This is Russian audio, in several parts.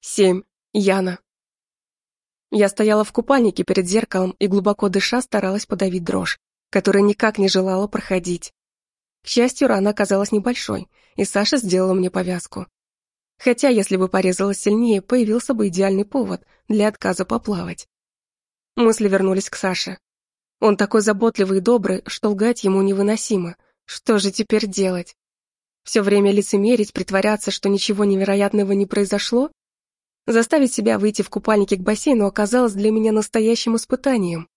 семь. Яна. Я стояла в купальнике перед зеркалом и глубоко дыша старалась подавить дрожь, которая никак не желала проходить. К счастью, рана оказалась небольшой, и Саша сделала мне повязку. Хотя, если бы порезалась сильнее, появился бы идеальный повод для отказа поплавать. Мысли вернулись к Саше. Он такой заботливый и добрый, что лгать ему невыносимо. Что же теперь делать? Все время лицемерить, притворяться, что ничего невероятного не произошло? Заставить себя выйти в купальнике к бассейну оказалось для меня настоящим испытанием.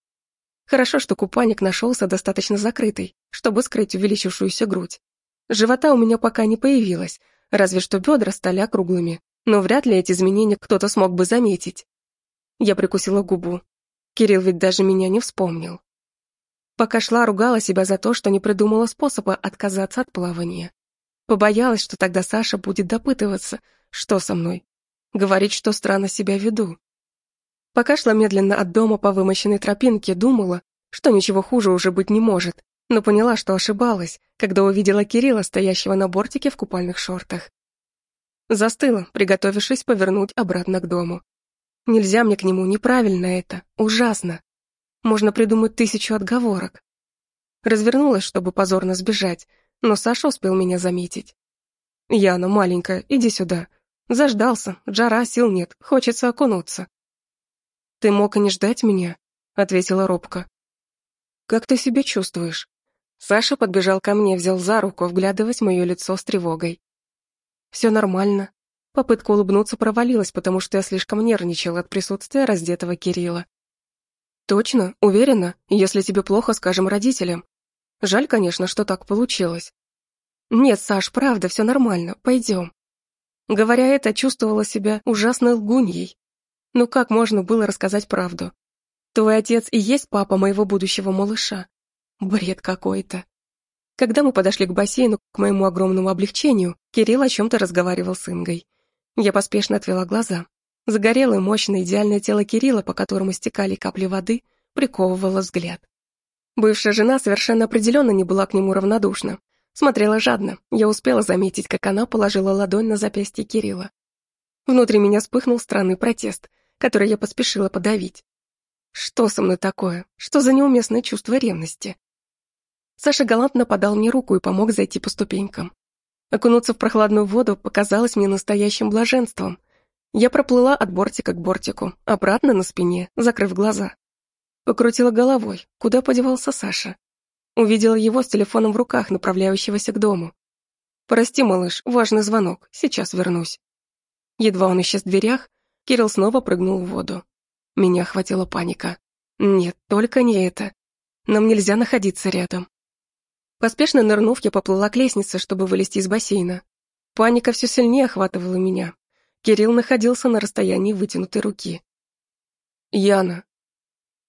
Хорошо, что купальник нашелся достаточно закрытый, чтобы скрыть увеличившуюся грудь. Живота у меня пока не появилось, разве что бедра стали округлыми, но вряд ли эти изменения кто-то смог бы заметить. Я прикусила губу. Кирилл ведь даже меня не вспомнил. Пока шла, ругала себя за то, что не придумала способа отказаться от плавания. Побоялась, что тогда Саша будет допытываться, что со мной. Говорить, что странно себя веду. Пока шла медленно от дома по вымощенной тропинке, думала, что ничего хуже уже быть не может, но поняла, что ошибалась, когда увидела Кирилла, стоящего на бортике в купальных шортах. Застыла, приготовившись повернуть обратно к дому. Нельзя мне к нему, неправильно это, ужасно. Можно придумать тысячу отговорок. Развернулась, чтобы позорно сбежать, но Саша успел меня заметить. «Яна, маленькая, иди сюда. Заждался, жара, сил нет, хочется окунуться». «Ты мог и не ждать меня», — ответила робко. «Как ты себя чувствуешь?» Саша подбежал ко мне, взял за руку, вглядываясь в мое лицо с тревогой. «Все нормально». Попытка улыбнуться провалилась, потому что я слишком нервничала от присутствия раздетого Кирилла. «Точно? Уверена? Если тебе плохо, скажем родителям. Жаль, конечно, что так получилось». «Нет, Саш, правда, все нормально, пойдем». Говоря это, чувствовала себя ужасной лгуньей. Ну как можно было рассказать правду? Твой отец и есть папа моего будущего малыша. Бред какой-то. Когда мы подошли к бассейну, к моему огромному облегчению, Кирилл о чем-то разговаривал с Ингой. Я поспешно отвела глаза. Загорелое, мощное, идеальное тело Кирилла, по которому стекали капли воды, приковывало взгляд. Бывшая жена совершенно определенно не была к нему равнодушна. Смотрела жадно. Я успела заметить, как она положила ладонь на запястье Кирилла. Внутри меня вспыхнул странный протест, который я поспешила подавить. Что со мной такое? Что за неуместное чувство ревности? Саша галантно подал мне руку и помог зайти по ступенькам. Окунуться в прохладную воду показалось мне настоящим блаженством. Я проплыла от бортика к бортику, обратно на спине, закрыв глаза. Покрутила головой, куда подевался Саша. Увидела его с телефоном в руках, направляющегося к дому. «Прости, малыш, важный звонок, сейчас вернусь». Едва он исчез в дверях, Кирилл снова прыгнул в воду. Меня охватила паника. Нет, только не это. Нам нельзя находиться рядом. Поспешно нырнув, я поплыла к лестнице, чтобы вылезти из бассейна. Паника все сильнее охватывала меня. Кирилл находился на расстоянии вытянутой руки. «Яна».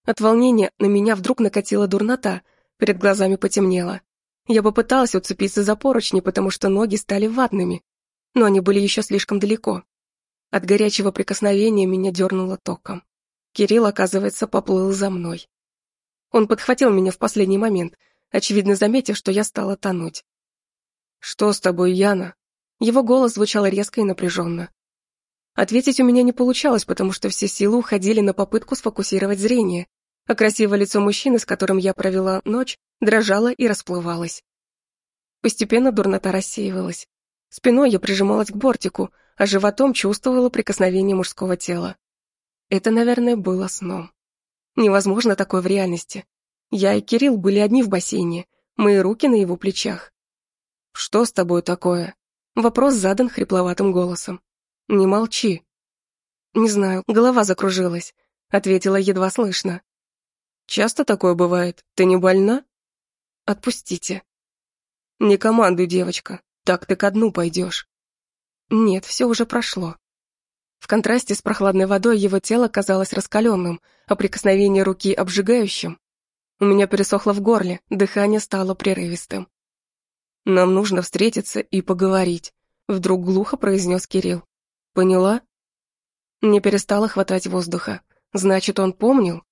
От волнения на меня вдруг накатила дурнота, перед глазами потемнело. Я попыталась уцепиться за поручни, потому что ноги стали ватными, но они были еще слишком далеко. От горячего прикосновения меня дернуло током. Кирилл, оказывается, поплыл за мной. Он подхватил меня в последний момент, очевидно заметив, что я стала тонуть. «Что с тобой, Яна?» Его голос звучал резко и напряженно. Ответить у меня не получалось, потому что все силы уходили на попытку сфокусировать зрение, а красивое лицо мужчины, с которым я провела ночь, дрожало и расплывалось. Постепенно дурнота рассеивалась. Спиной я прижималась к бортику, а животом чувствовала прикосновение мужского тела. Это, наверное, было сном. Невозможно такое в реальности. Я и Кирилл были одни в бассейне, мои руки на его плечах. «Что с тобой такое?» Вопрос задан хрипловатым голосом. «Не молчи». «Не знаю, голова закружилась», — ответила едва слышно. «Часто такое бывает? Ты не больна?» «Отпустите». «Не командуй, девочка, так ты ко дну пойдешь». «Нет, все уже прошло». В контрасте с прохладной водой его тело казалось раскаленным, а прикосновение руки обжигающим. У меня пересохло в горле, дыхание стало прерывистым. «Нам нужно встретиться и поговорить», — вдруг глухо произнес Кирилл. «Поняла?» Мне перестало хватать воздуха. Значит, он помнил?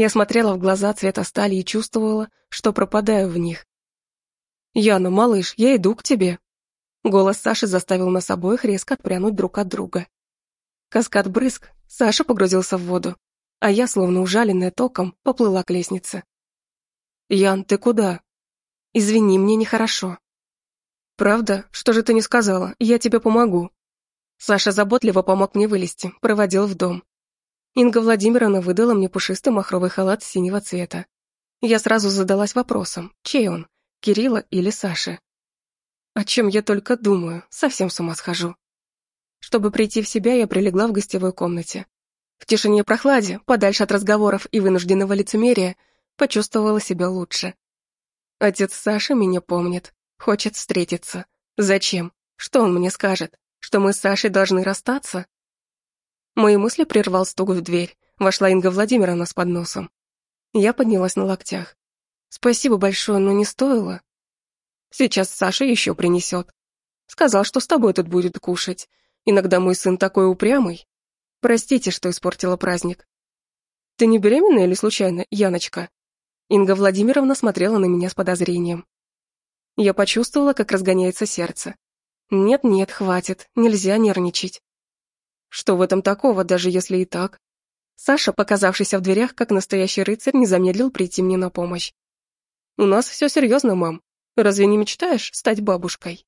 Я смотрела в глаза цвета стали и чувствовала, что пропадаю в них. «Яна, малыш, я иду к тебе». Голос Саши заставил нас обоих резко отпрянуть друг от друга. Каскад брызг, Саша погрузился в воду, а я, словно ужаленная током, поплыла к лестнице. «Ян, ты куда?» «Извини, мне нехорошо». «Правда? Что же ты не сказала? Я тебе помогу». Саша заботливо помог мне вылезти, проводил в дом. Инга Владимировна выдала мне пушистый махровый халат синего цвета. Я сразу задалась вопросом, чей он, Кирилла или Саши? О чем я только думаю, совсем с ума схожу. Чтобы прийти в себя, я прилегла в гостевой комнате. В тишине и прохладе, подальше от разговоров и вынужденного лицемерия, почувствовала себя лучше. Отец Саши меня помнит, хочет встретиться. Зачем? Что он мне скажет? Что мы с Сашей должны расстаться? Мои мысли прервал стук в дверь. Вошла Инга Владимировна с подносом. Я поднялась на локтях. Спасибо большое, но не стоило. Сейчас Саша еще принесет. Сказал, что с тобой тут будет кушать. Иногда мой сын такой упрямый. Простите, что испортила праздник. Ты не беременна или случайно, Яночка? Инга Владимировна смотрела на меня с подозрением. Я почувствовала, как разгоняется сердце. Нет-нет, хватит, нельзя нервничать. Что в этом такого, даже если и так? Саша, показавшийся в дверях, как настоящий рыцарь, не замедлил прийти мне на помощь. «У нас все серьезно, мам. Разве не мечтаешь стать бабушкой?»